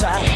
side.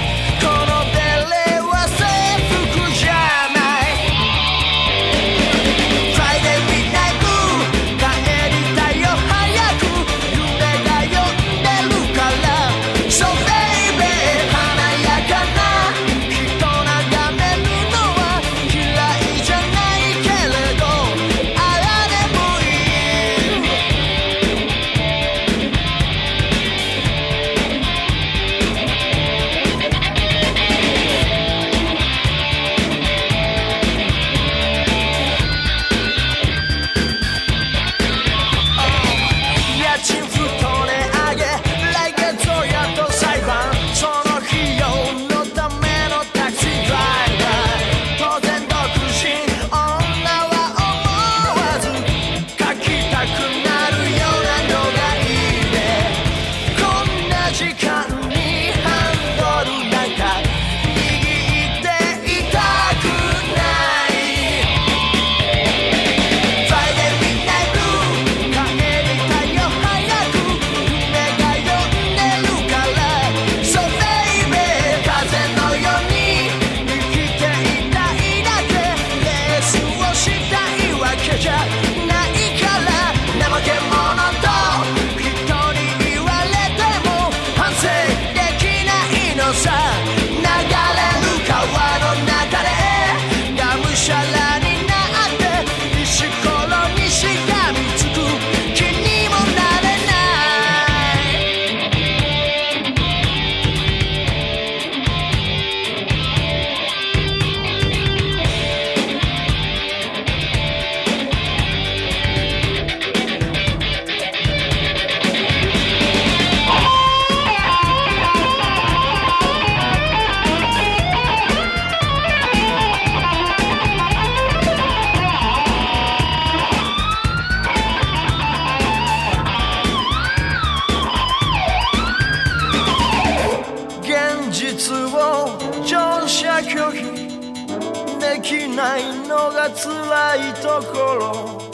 ないのが辛いところ。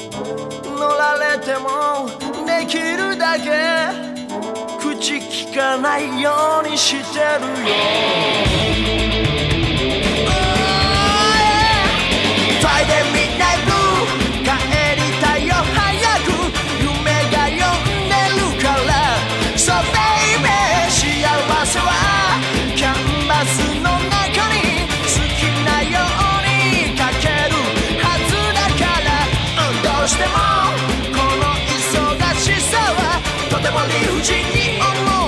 乗られてもできるだけ口きかないようにしてるよ。しさはとても理不尽に思う